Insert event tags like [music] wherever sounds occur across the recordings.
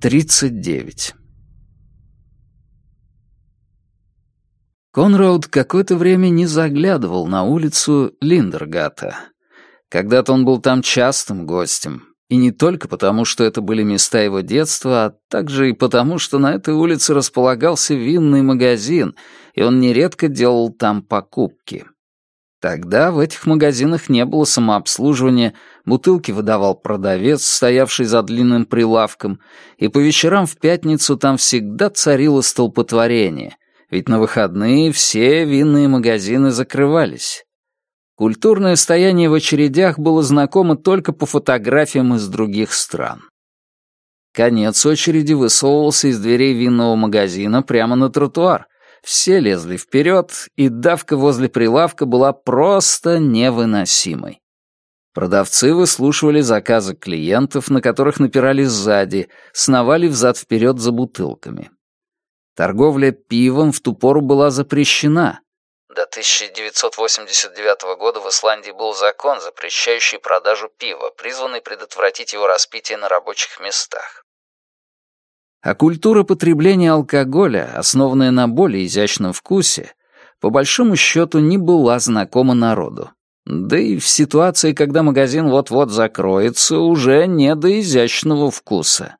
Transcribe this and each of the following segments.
39. Конрауд какое-то время не заглядывал на улицу Линдергата. Когда-то он был там частым гостем, и не только потому, что это были места его детства, а также и потому, что на этой улице располагался винный магазин, и он нередко делал там покупки. Тогда в этих магазинах не было самообслуживания, бутылки выдавал продавец, стоявший за длинным прилавком, и по вечерам в пятницу там всегда царило столпотворение, ведь на выходные все винные магазины закрывались. Культурное стояние в очередях было знакомо только по фотографиям из других стран. Конец очереди высовывался из дверей винного магазина прямо на тротуар. Все лезли вперед, и давка возле прилавка была просто невыносимой. Продавцы выслушивали заказы клиентов, на которых напирали сзади, сновали взад-вперед за бутылками. Торговля пивом в ту пору была запрещена, до 1989 года в Исландии был закон, запрещающий продажу пива, призванный предотвратить его распитие на рабочих местах. А культура потребления алкоголя, основанная на более изящном вкусе, по большому счету не была знакома народу. Да и в ситуации, когда магазин вот-вот закроется, уже не до изящного вкуса.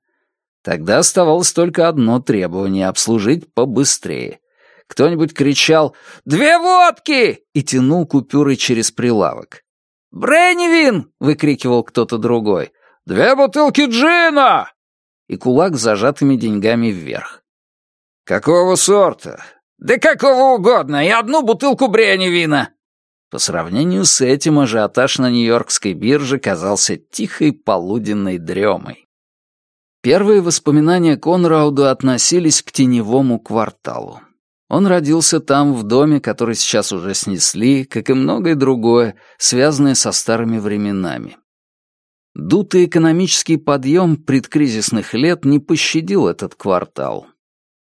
Тогда оставалось только одно требование — обслужить побыстрее — кто-нибудь кричал «Две водки!» и тянул купюры через прилавок. «Бреннивин!» — выкрикивал кто-то другой. «Две бутылки джина!» И кулак с зажатыми деньгами вверх. «Какого сорта?» «Да какого угодно, и одну бутылку бреннивина!» По сравнению с этим ажиотаж на Нью-Йоркской бирже казался тихой полуденной дремой. Первые воспоминания Конрауду относились к теневому кварталу. Он родился там, в доме, который сейчас уже снесли, как и многое другое, связанное со старыми временами. Дутый экономический подъем предкризисных лет не пощадил этот квартал.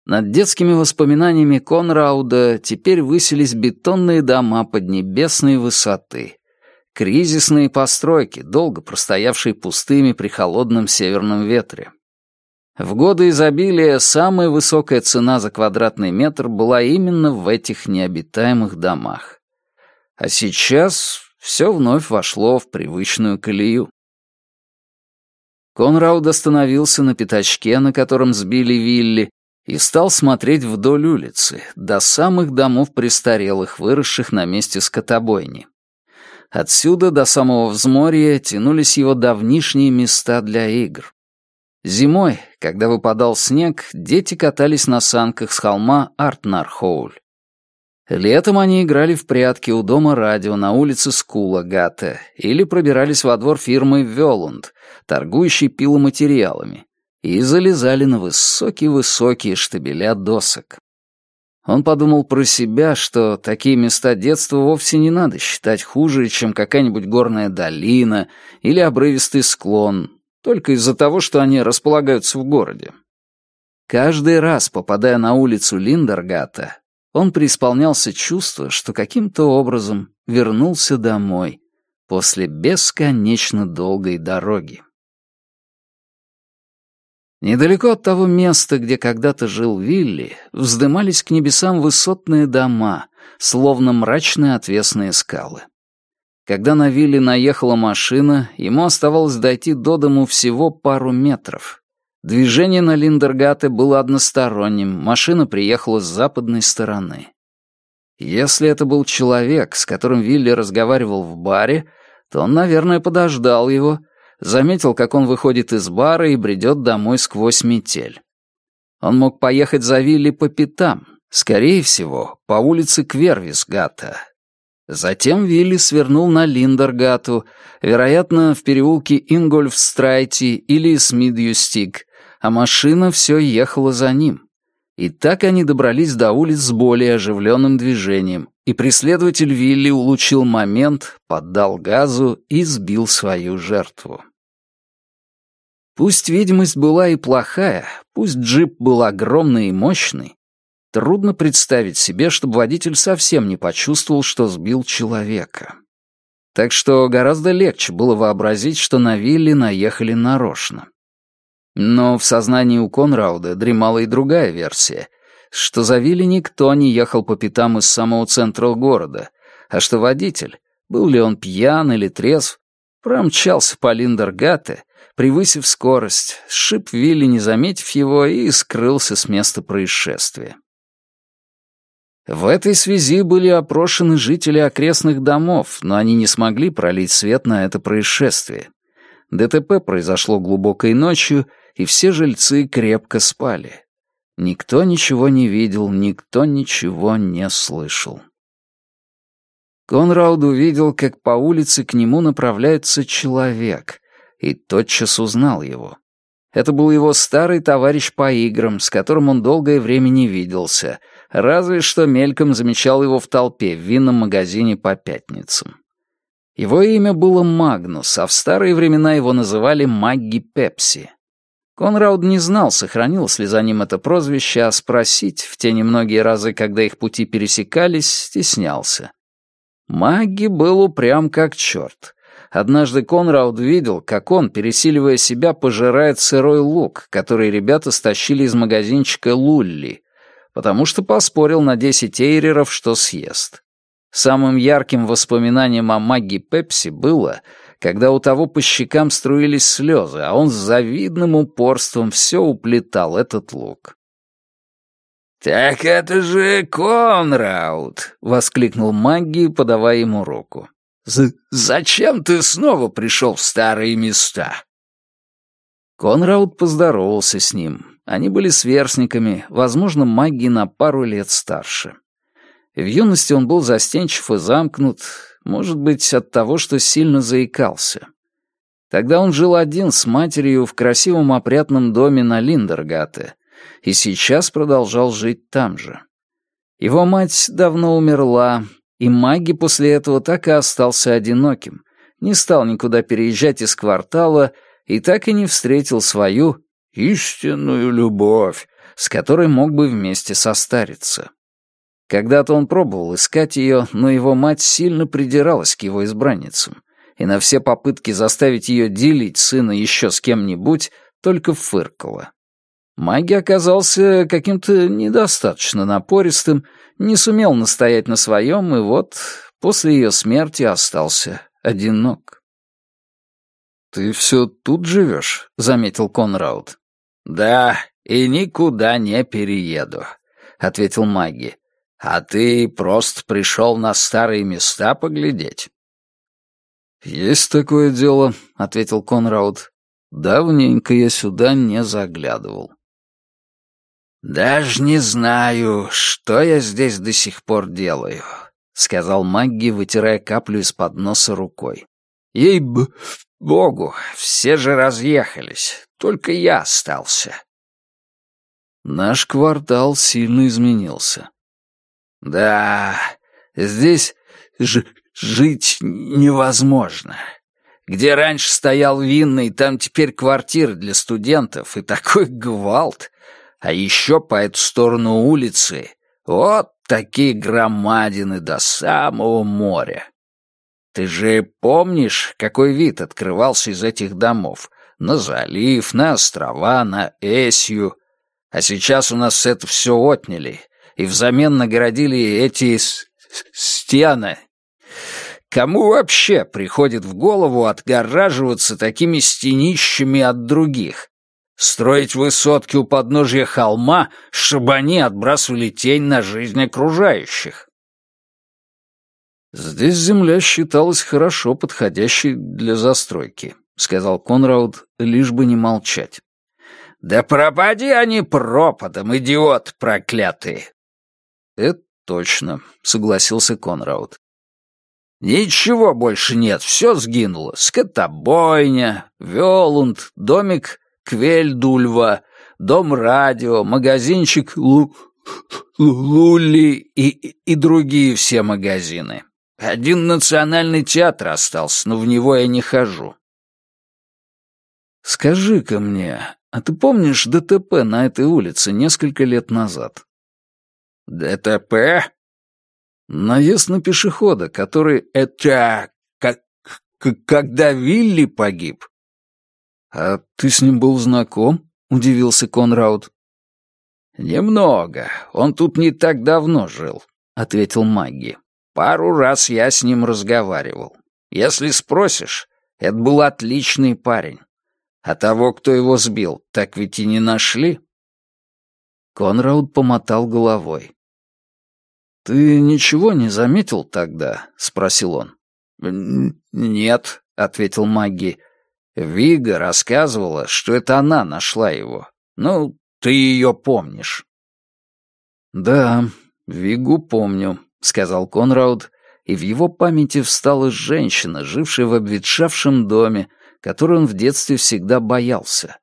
Над детскими воспоминаниями Конрауда теперь высились бетонные дома поднебесной высоты. Кризисные постройки, долго простоявшие пустыми при холодном северном ветре. В годы изобилия самая высокая цена за квадратный метр была именно в этих необитаемых домах. А сейчас все вновь вошло в привычную колею. Конрауд остановился на пятачке, на котором сбили Вилли, и стал смотреть вдоль улицы, до самых домов престарелых, выросших на месте скотобойни. Отсюда до самого взморья тянулись его давнишние места для игр. Зимой, когда выпадал снег, дети катались на санках с холма Артнархоуль. Летом они играли в прятки у дома радио на улице Скула-Гата или пробирались во двор фирмы Велунд, торгующей пиломатериалами, и залезали на высокие-высокие штабеля досок. Он подумал про себя, что такие места детства вовсе не надо считать хуже, чем какая-нибудь горная долина или обрывистый склон, только из-за того, что они располагаются в городе. Каждый раз, попадая на улицу Линдергата, он преисполнялся чувства, что каким-то образом вернулся домой после бесконечно долгой дороги. Недалеко от того места, где когда-то жил Вилли, вздымались к небесам высотные дома, словно мрачные отвесные скалы. Когда на вилле наехала машина, ему оставалось дойти до дому всего пару метров. Движение на Линдергате было односторонним, машина приехала с западной стороны. Если это был человек, с которым Вилли разговаривал в баре, то он, наверное, подождал его, заметил, как он выходит из бара и бредет домой сквозь метель. Он мог поехать за Вилли по пятам, скорее всего, по улице Квервисгата, Затем Вилли свернул на Линдергату, вероятно, в переулке Ингольфстрайти или Смидьюстик, а машина все ехала за ним. И так они добрались до улиц с более оживленным движением, и преследователь Вилли улучил момент, поддал газу и сбил свою жертву. Пусть видимость была и плохая, пусть джип был огромный и мощный, Трудно представить себе, чтобы водитель совсем не почувствовал, что сбил человека. Так что гораздо легче было вообразить, что на Вилли наехали нарочно. Но в сознании у Конрауда дремала и другая версия, что за Вилли никто не ехал по пятам из самого центра города, а что водитель, был ли он пьян или трезв, промчался по Линдергате, превысив скорость, сшиб Вилли, не заметив его, и скрылся с места происшествия. В этой связи были опрошены жители окрестных домов, но они не смогли пролить свет на это происшествие. ДТП произошло глубокой ночью, и все жильцы крепко спали. Никто ничего не видел, никто ничего не слышал. Конрауд увидел, как по улице к нему направляется человек, и тотчас узнал его. Это был его старый товарищ по играм, с которым он долгое время не виделся, разве что мельком замечал его в толпе в винном магазине по пятницам. Его имя было Магнус, а в старые времена его называли Магги Пепси. Конрауд не знал, сохранилось ли за ним это прозвище, а спросить в те немногие разы, когда их пути пересекались, стеснялся. Магги был упрям как черт. Однажды Конрауд видел, как он, пересиливая себя, пожирает сырой лук, который ребята стащили из магазинчика Лулли, потому что поспорил на десять эйреров, что съест. Самым ярким воспоминанием о Магги Пепси было, когда у того по щекам струились слезы, а он с завидным упорством все уплетал этот лук. «Так это же Конрауд!» — воскликнул Магги, подавая ему руку. «Зачем ты снова пришел в старые места?» Конрауд поздоровался с ним. Они были сверстниками, возможно, Магги на пару лет старше. В юности он был застенчив и замкнут, может быть, от того, что сильно заикался. Тогда он жил один с матерью в красивом опрятном доме на Линдергате и сейчас продолжал жить там же. Его мать давно умерла, и Маги после этого так и остался одиноким, не стал никуда переезжать из квартала и так и не встретил свою истинную любовь, с которой мог бы вместе состариться. Когда-то он пробовал искать ее, но его мать сильно придиралась к его избранницам, и на все попытки заставить ее делить сына еще с кем-нибудь только фыркала. Маги оказался каким-то недостаточно напористым, не сумел настоять на своем, и вот после ее смерти остался одинок. «Ты все тут живешь?» — заметил Конрауд. «Да, и никуда не перееду», — ответил Маги. «А ты просто пришел на старые места поглядеть?» «Есть такое дело», — ответил Конрауд. «Давненько я сюда не заглядывал». «Даже не знаю, что я здесь до сих пор делаю», — сказал Магги, вытирая каплю из-под носа рукой. «Ей-богу, все же разъехались, только я остался». Наш квартал сильно изменился. «Да, здесь ж жить невозможно. Где раньше стоял винный, там теперь квартиры для студентов, и такой гвалт. А еще по эту сторону улицы вот такие громадины до самого моря. Ты же помнишь, какой вид открывался из этих домов? На залив, на острова, на Эсью. А сейчас у нас это все отняли, и взамен наградили эти стены. Кому вообще приходит в голову отгораживаться такими стенищами от других? Строить высотки у подножья холма, чтобы они отбрасывали тень на жизнь окружающих. «Здесь земля считалась хорошо подходящей для застройки», — сказал Конрауд, лишь бы не молчать. «Да пропади они пропадом, идиот проклятый!» «Это точно», — согласился Конрауд. «Ничего больше нет, все сгинуло. Скотобойня, Велунд, домик Квельдульва, дом радио, магазинчик Лу... Лули и, и другие все магазины. Один национальный театр остался, но в него я не хожу. Скажи-ка мне, а ты помнишь ДТП на этой улице несколько лет назад? ДТП? Наезд на пешехода, который... Это... Как... Когда Вилли погиб? «А ты с ним был знаком?» удивился Конрауд. «Немного. Он тут не так давно жил», — ответил Магги. «Пару раз я с ним разговаривал. Если спросишь, это был отличный парень. А того, кто его сбил, так ведь и не нашли?» Конрауд помотал головой. «Ты ничего не заметил тогда?» — спросил он. «Нет», — ответил Магги. «Вига рассказывала, что это она нашла его. Ну, ты ее помнишь». «Да, Вигу помню», — сказал Конрауд, и в его памяти встала женщина, жившая в обветшавшем доме, которую он в детстве всегда боялся.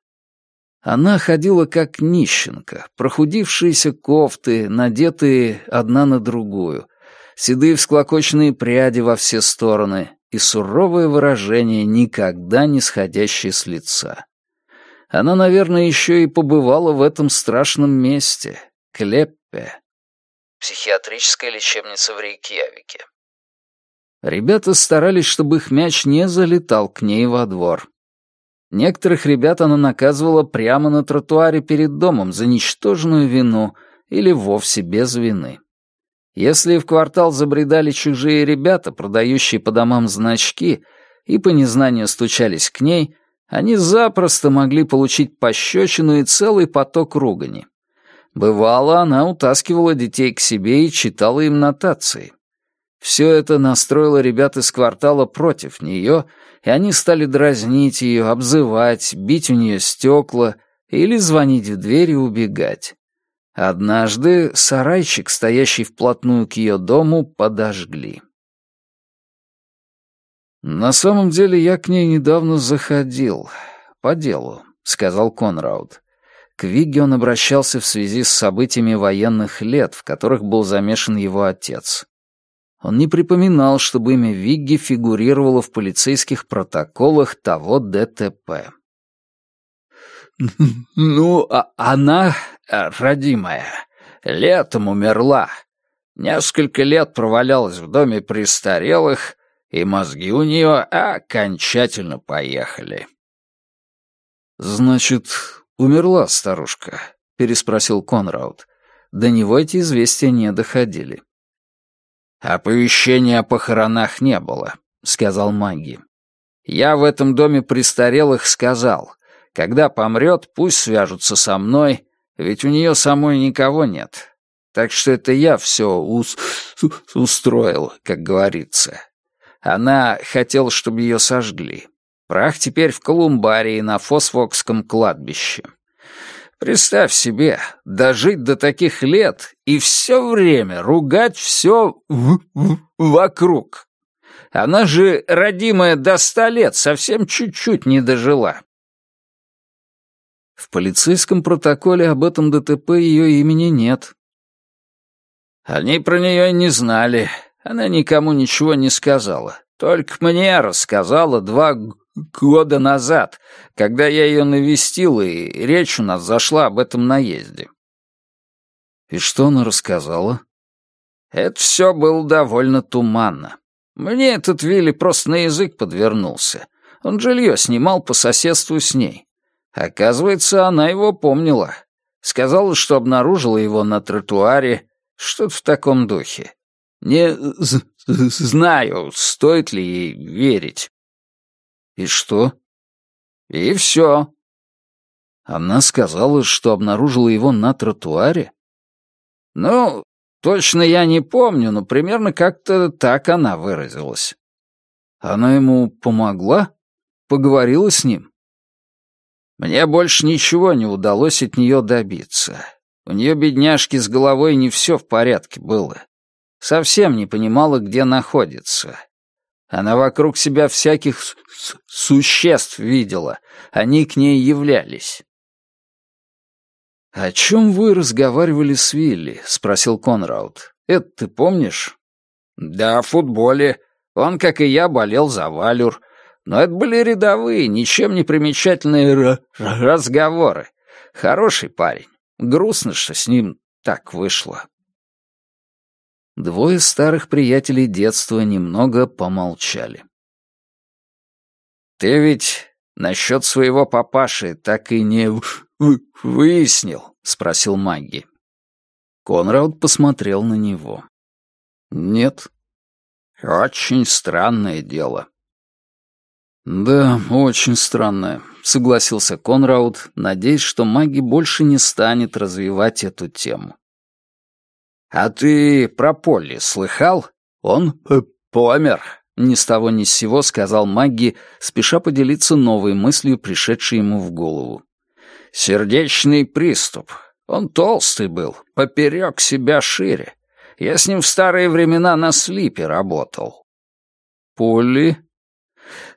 Она ходила как нищенка, прохудившиеся кофты, надетые одна на другую, седые всклокоченные пряди во все стороны и суровое выражение, никогда не сходящее с лица. Она, наверное, еще и побывала в этом страшном месте — Клеппе. Психиатрическая лечебница в Рейкьявике. Ребята старались, чтобы их мяч не залетал к ней во двор. Некоторых ребят она наказывала прямо на тротуаре перед домом за ничтожную вину или вовсе без вины. Если в квартал забредали чужие ребята, продающие по домам значки, и по незнанию стучались к ней, они запросто могли получить пощечину и целый поток ругани. Бывало, она утаскивала детей к себе и читала им нотации. Все это настроило ребят из квартала против нее, и они стали дразнить ее, обзывать, бить у нее стекла или звонить в дверь и убегать. Однажды сарайчик, стоящий вплотную к ее дому, подожгли. «На самом деле я к ней недавно заходил. По делу», — сказал Конрауд. К Вигге он обращался в связи с событиями военных лет, в которых был замешан его отец. Он не припоминал, чтобы имя Вигги фигурировало в полицейских протоколах того ДТП. [laughs] «Ну, а она, родимая, летом умерла. Несколько лет провалялась в доме престарелых, и мозги у нее окончательно поехали». «Значит, умерла старушка?» — переспросил Конрауд. До него эти известия не доходили. «Оповещения о похоронах не было», — сказал Маги. «Я в этом доме престарелых сказал, когда помрет, пусть свяжутся со мной, ведь у нее самой никого нет. Так что это я все ус устроил, как говорится. Она хотела, чтобы ее сожгли. Прах теперь в Колумбарии на Фосфокском кладбище. Представь себе, дожить до таких лет и все время ругать все вокруг. Она же, родимая, до ста лет совсем чуть-чуть не дожила. В полицейском протоколе об этом ДТП ее имени нет. Они про нее не знали. Она никому ничего не сказала. Только мне рассказала два года назад, когда я ее навестил, и речь у нас зашла об этом наезде. И что она рассказала? Это все было довольно туманно. Мне этот Вилли просто на язык подвернулся. Он жилье снимал по соседству с ней. Оказывается, она его помнила. Сказала, что обнаружила его на тротуаре, что-то в таком духе. Не знаю, стоит ли ей верить. И что? И все. Она сказала, что обнаружила его на тротуаре? Ну, точно я не помню, но примерно как-то так она выразилась. Она ему помогла? Поговорила с ним? Мне больше ничего не удалось от нее добиться. У нее, бедняжки, с головой не все в порядке было. Совсем не понимала, где находится. Она вокруг себя всяких существ видела. Они к ней являлись. «О чем вы разговаривали с Вилли?» — спросил Конрауд. «Это ты помнишь?» «Да, о футболе. Он, как и я, болел за Валюр. Но это были рядовые, ничем не примечательные разговоры. Хороший парень. Грустно, что с ним так вышло. Двое старых приятелей детства немного помолчали. «Ты ведь насчет своего папаши так и не выяснил?» — спросил Магги. Конрад посмотрел на него. «Нет». «Очень странное дело». «Да, очень странное», — согласился Конрауд, надеясь, что маги больше не станет развивать эту тему. «А ты про Полли слыхал? Он помер», — ни с того ни с сего сказал Магги, спеша поделиться новой мыслью, пришедшей ему в голову. «Сердечный приступ. Он толстый был, поперек себя шире. Я с ним в старые времена на слипе работал». «Полли?»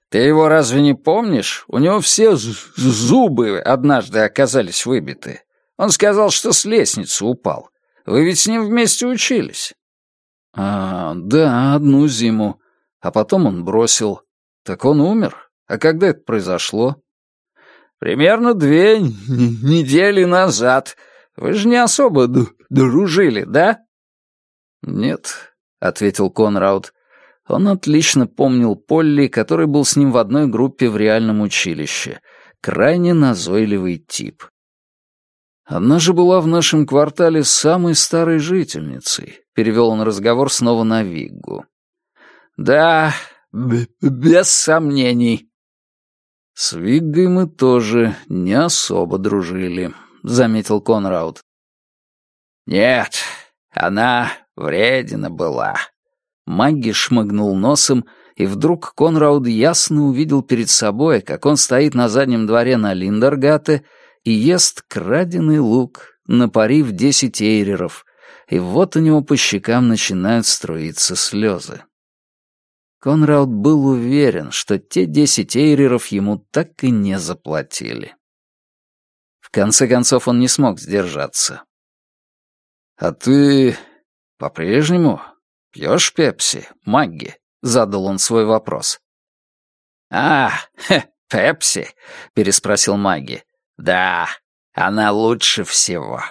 «Ты его разве не помнишь? У него все зубы однажды оказались выбиты. Он сказал, что с лестницы упал. Вы ведь с ним вместе учились». «А, да, одну зиму. А потом он бросил. Так он умер? А когда это произошло?» «Примерно две недели назад. Вы же не особо дружили, да?» «Нет», — ответил Конрауд. Он отлично помнил Полли, который был с ним в одной группе в реальном училище. Крайне назойливый тип. Она же была в нашем квартале самой старой жительницей. Перевел он разговор снова на Виггу. Да, без сомнений. С Виггой мы тоже не особо дружили, заметил Конрауд. Нет, она вредина была. Магги шмыгнул носом, и вдруг Конрауд ясно увидел перед собой, как он стоит на заднем дворе на Линдергате и ест краденый лук, напарив десять эйреров, и вот у него по щекам начинают струиться слезы. Конрауд был уверен, что те десять эйреров ему так и не заплатили. В конце концов он не смог сдержаться. «А ты по-прежнему пьешь пепси, Магги?» — задал он свой вопрос. «А, хе, [laughs] пепси?» — переспросил Магги. Да, она лучше всего.